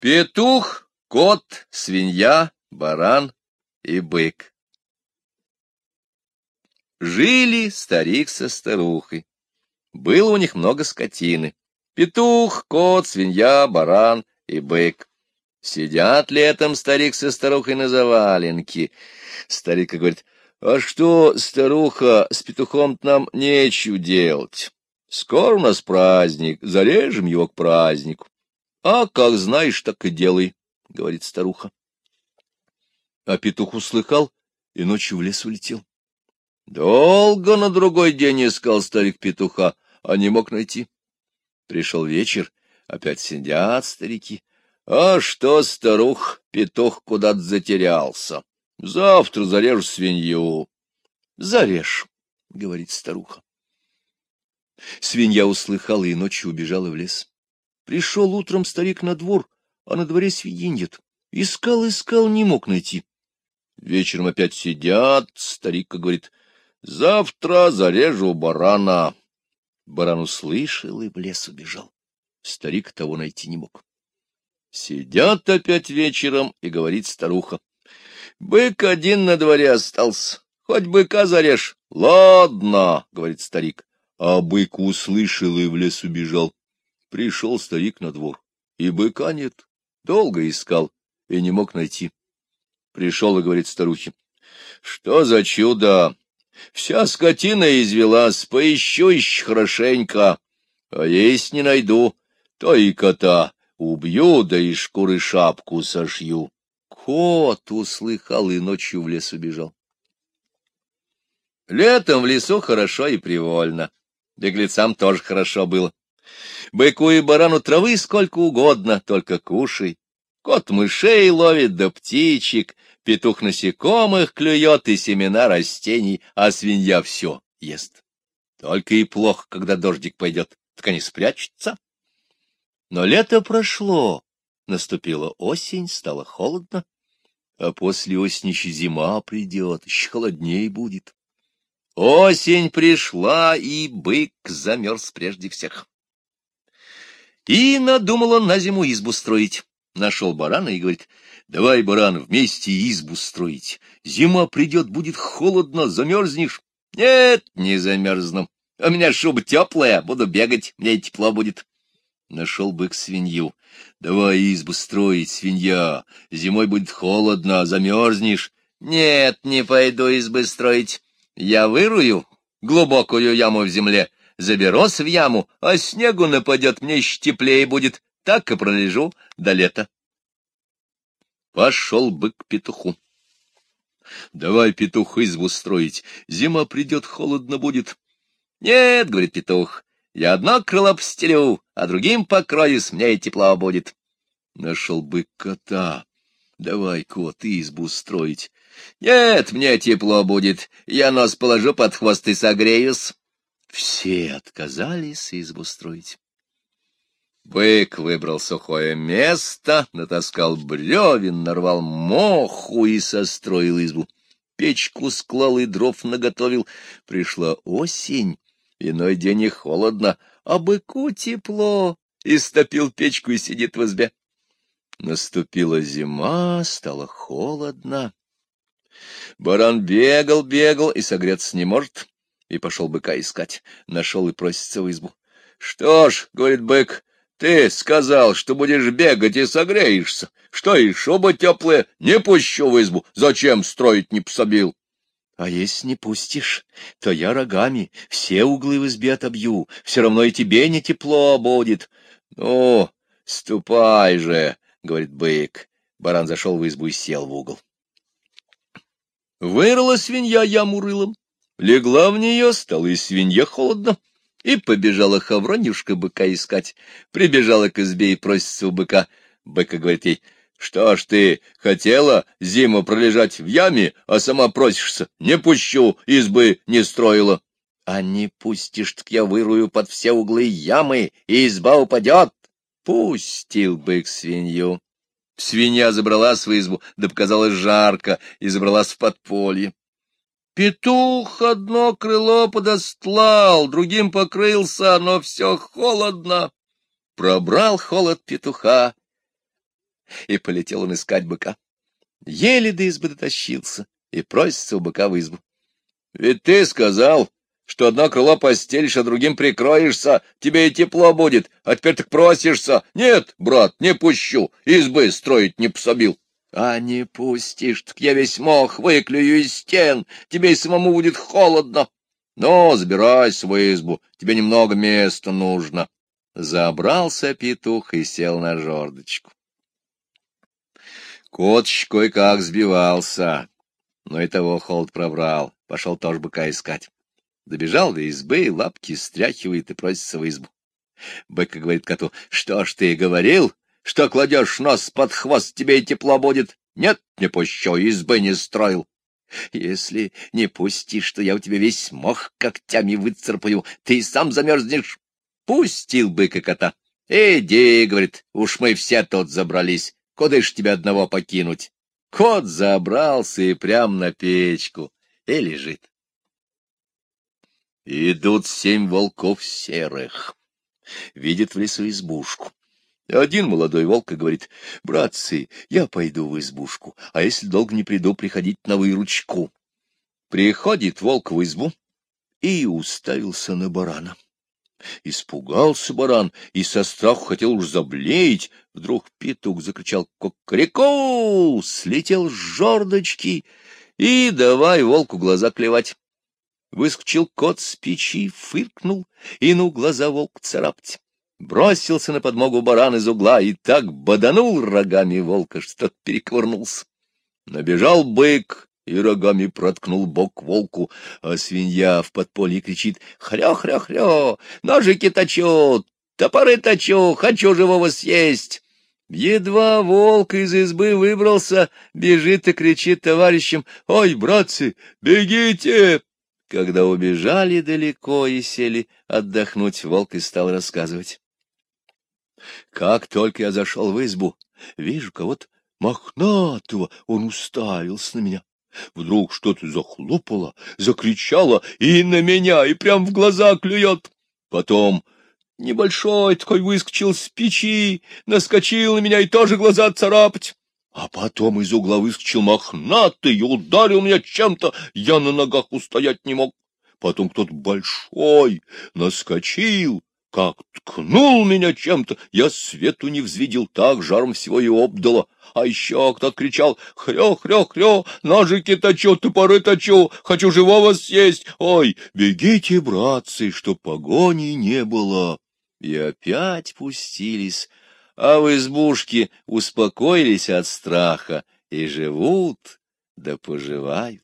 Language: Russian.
Петух, кот, свинья, баран и бык. Жили старик со старухой. Было у них много скотины. Петух, кот, свинья, баран и бык. Сидят летом старик со старухой на заваленке. Старик говорит, а что, старуха, с петухом нам нечего делать. Скоро у нас праздник, зарежем его к празднику. — А как знаешь, так и делай, — говорит старуха. А петух услыхал и ночью в лес улетел. Долго на другой день искал старик петуха, а не мог найти. Пришел вечер, опять сидят старики. А что, старух, петух куда-то затерялся. Завтра зарежу свинью. Зарежь, — говорит старуха. Свинья услыхала и ночью убежала в лес. Пришел утром старик на двор, а на дворе свиньи нет. Искал, искал, не мог найти. Вечером опять сидят, старик говорит, завтра зарежу барана. Баран услышал и в лес убежал. Старик того найти не мог. Сидят опять вечером, и говорит старуха, бык один на дворе остался, хоть быка зарежь. Ладно, говорит старик, а бык услышал и в лес убежал. Пришел старик на двор, и быка нет. Долго искал и не мог найти. Пришел и говорит старухе, — Что за чудо? Вся скотина извелась, поищу еще хорошенько. А есть не найду, то и кота убью, да и шкуры шапку сошью. Кот услыхал и ночью в лес убежал. Летом в лесу хорошо и привольно. Беглецам тоже хорошо было. Быку и барану травы сколько угодно, только кушай. Кот мышей ловит да птичек, петух насекомых клюет и семена растений, а свинья все ест. Только и плохо, когда дождик пойдет, так они спрячутся. Но лето прошло, наступила осень, стало холодно, а после осени еще зима придет, еще холоднее будет. Осень пришла, и бык замерз прежде всех. И надумал он на зиму избу строить. Нашел барана и говорит, давай, баран, вместе избу строить. Зима придет, будет холодно, замерзнешь. Нет, не замерзну. У меня шуба теплая, буду бегать, мне тепло будет. Нашел бык свинью. Давай избу строить, свинья. Зимой будет холодно, замерзнешь. Нет, не пойду избы строить. Я вырую глубокую яму в земле, Заберусь в яму, а снегу нападет, мне еще теплее будет. Так и пролежу до лета. Пошел бык к петуху. Давай, петух, избу строить. Зима придет, холодно будет. Нет, говорит петух, я одно крыло постелю, а другим покроюсь, мне и тепло будет. Нашел бык кота. Давай, кот, избу строить. Нет, мне тепло будет, я нос положу под хвост и согреюсь. Все отказались избу строить. Бык выбрал сухое место, натаскал бревен, нарвал моху и состроил избу. Печку склал и дров наготовил. Пришла осень, иной день и холодно, а быку тепло. Истопил печку и сидит в избе. Наступила зима, стало холодно. Баран бегал, бегал и согреться не может и пошел быка искать. Нашел и просится в избу. — Что ж, — говорит бык, — ты сказал, что будешь бегать и согреешься. Что и шуба теплая, не пущу в избу. Зачем строить не пособил? А если не пустишь, то я рогами все углы в избе отобью, все равно и тебе не тепло будет. — Ну, ступай же, — говорит бык. Баран зашел в избу и сел в угол. Вырыла свинья яму рылом, Легла в нее, стала и свинья холодно, и побежала Хавронюшка быка искать. Прибежала к избе и просится у быка. Быка говорит ей, что ж ты хотела зиму пролежать в яме, а сама просишься? Не пущу, избы не строила. А не пустишь, так я вырую под все углы ямы, и изба упадет. Пустил бык свинью. Свинья забрала свою избу, да показалось жарко, и забралась в подполье. Петух одно крыло подостлал, другим покрылся, но все холодно. Пробрал холод петуха, и полетел он искать быка. Еле до избы дотащился и просится у быка в избу. — Ведь ты сказал, что одно крыло постелишь, а другим прикроешься, тебе и тепло будет, а теперь так просишься. Нет, брат, не пущу, избы строить не пособил. А не пустишь, так я весь мох выклюю из стен, тебе и самому будет холодно. Но забирайся в избу, тебе немного места нужно. Забрался петух и сел на жердочку. Кот кое-как сбивался, но и того холод пробрал, пошел тоже быка искать. Добежал до избы, лапки стряхивает и просится в избу. Быка говорит коту, что ж ты говорил, что кладешь нос под хвост, тебе и тепло будет. Нет, не пущу, избы не строил. Если не пустишь, что я у тебя весь мох когтями выцарпаю, ты сам замерзнешь. Пустил быка кота. Иди, говорит, уж мы все тут забрались, куда ж тебя одного покинуть? Кот забрался и прям на печку, и лежит. Идут семь волков серых. Видят в лесу избушку. Один молодой волк говорит, «Братцы, я пойду в избушку, а если долго не приду, приходить на выручку». Приходит волк в избу и уставился на барана. Испугался баран и со страху хотел уж заблеять. Вдруг петух закричал «Кукареку!» Слетел с жердочки и давай волку глаза клевать. Выскочил кот с печи, фыркнул, и ну глаза волк царапать. Бросился на подмогу баран из угла и так боданул рогами волка, что тот переквырнулся. Набежал бык и рогами проткнул бок волку, а свинья в подполье кричит «Хрё-хрё-хрё! Ножики точу! Топоры точу! Хочу живого съесть!» Едва волк из избы выбрался, бежит и кричит товарищам «Ой, братцы, бегите!» Когда убежали далеко и сели отдохнуть, волк и стал рассказывать. Как только я зашел в избу, вижу кого-то мохнатого, он уставился на меня. Вдруг что-то захлопало, закричало и на меня, и прям в глаза клюет. Потом небольшой такой выскочил с печи, наскочил на меня и тоже глаза царапать. А потом из угла выскочил мохнатый и ударил меня чем-то, я на ногах устоять не мог. Потом кто-то большой наскочил, как ткнул меня чем-то, я свету не взвидел, так жаром всего и обдало. А еще кто-то кричал «Хрё-хрё-хрё, ножики точу, топоры точу, хочу живого съесть! Ой, бегите, братцы, чтоб погони не было!» И опять пустились а в избушке успокоились от страха и живут да поживают.